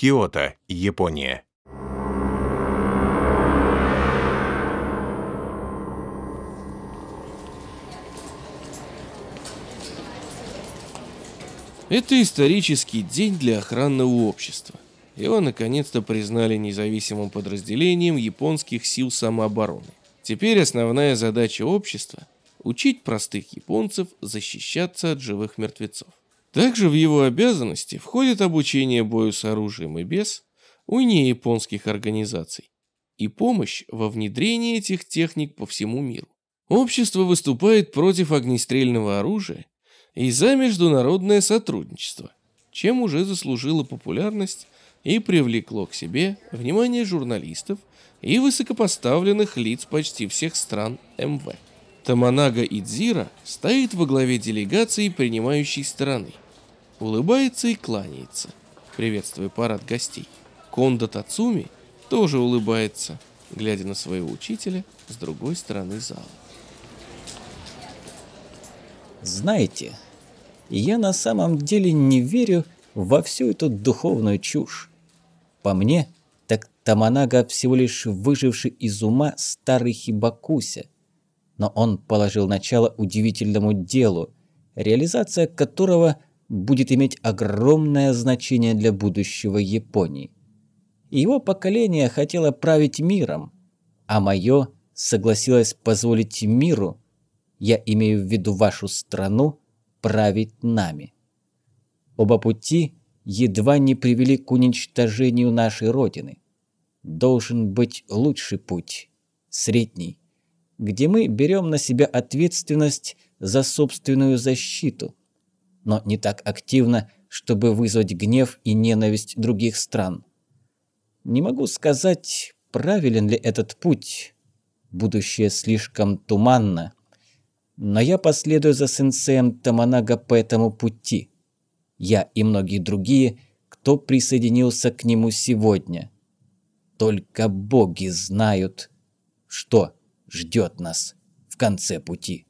Киото, Япония. Это исторический день для охранного общества. Его наконец-то признали независимым подразделением японских сил самообороны. Теперь основная задача общества – учить простых японцев защищаться от живых мертвецов. Также в его обязанности входит обучение бою с оружием и без у неяпонских организаций и помощь во внедрении этих техник по всему миру. Общество выступает против огнестрельного оружия и за международное сотрудничество, чем уже заслужило популярность и привлекло к себе внимание журналистов и высокопоставленных лиц почти всех стран МВ. Таманага Идзира стоит во главе делегации принимающей стороны. Улыбается и кланяется, приветствуя парад гостей. Кондо Тацуми тоже улыбается, глядя на своего учителя с другой стороны зала. Знаете, я на самом деле не верю во всю эту духовную чушь. По мне, так Таманага всего лишь выживший из ума старый Хибакуся. Но он положил начало удивительному делу, реализация которого будет иметь огромное значение для будущего Японии. Его поколение хотело править миром, а мое согласилось позволить миру, я имею в виду вашу страну, править нами. Оба пути едва не привели к уничтожению нашей Родины. Должен быть лучший путь, средний, где мы берем на себя ответственность за собственную защиту, но не так активно, чтобы вызвать гнев и ненависть других стран. Не могу сказать, правилен ли этот путь. Будущее слишком туманно, но я последую за сенсеем Таманага по этому пути. Я и многие другие, кто присоединился к нему сегодня. Только боги знают, что ждет нас в конце пути.